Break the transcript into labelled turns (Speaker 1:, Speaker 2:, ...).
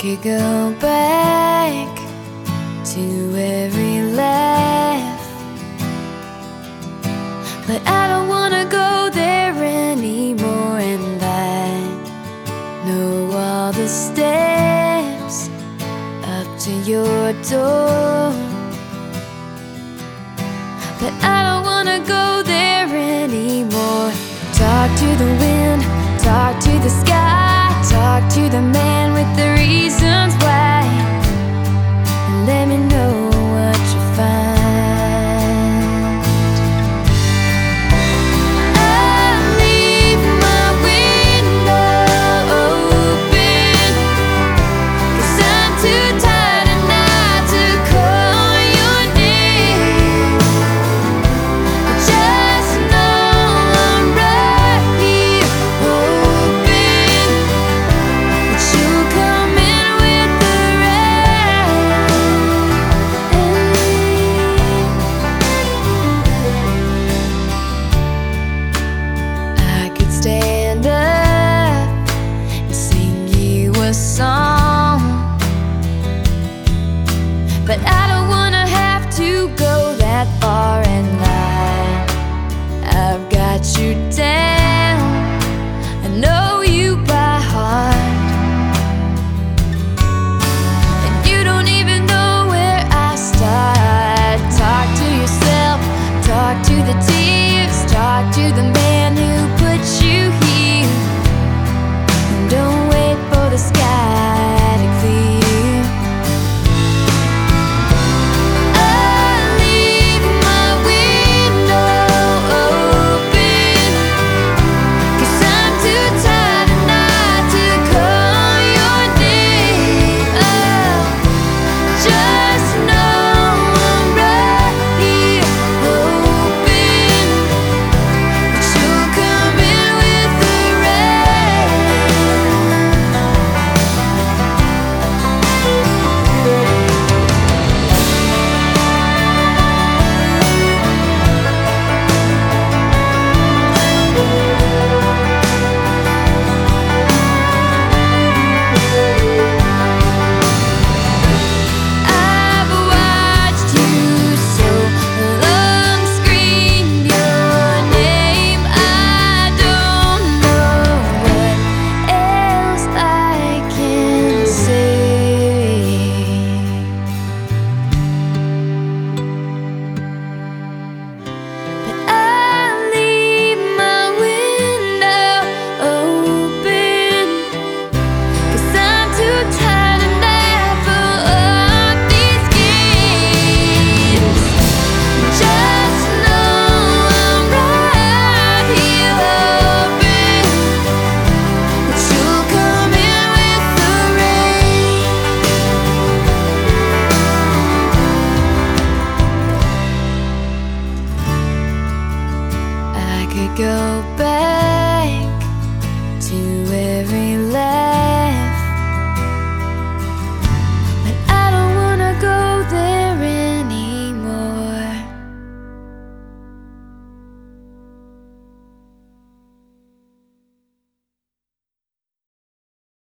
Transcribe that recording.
Speaker 1: could go back to every laugh, but I don't wanna go there anymore, and I know all the steps up to your door, but I don't wanna go there anymore. Talk to the wind, talk to the sky, talk to the man Talk to the thieves, talk to the could go back to every last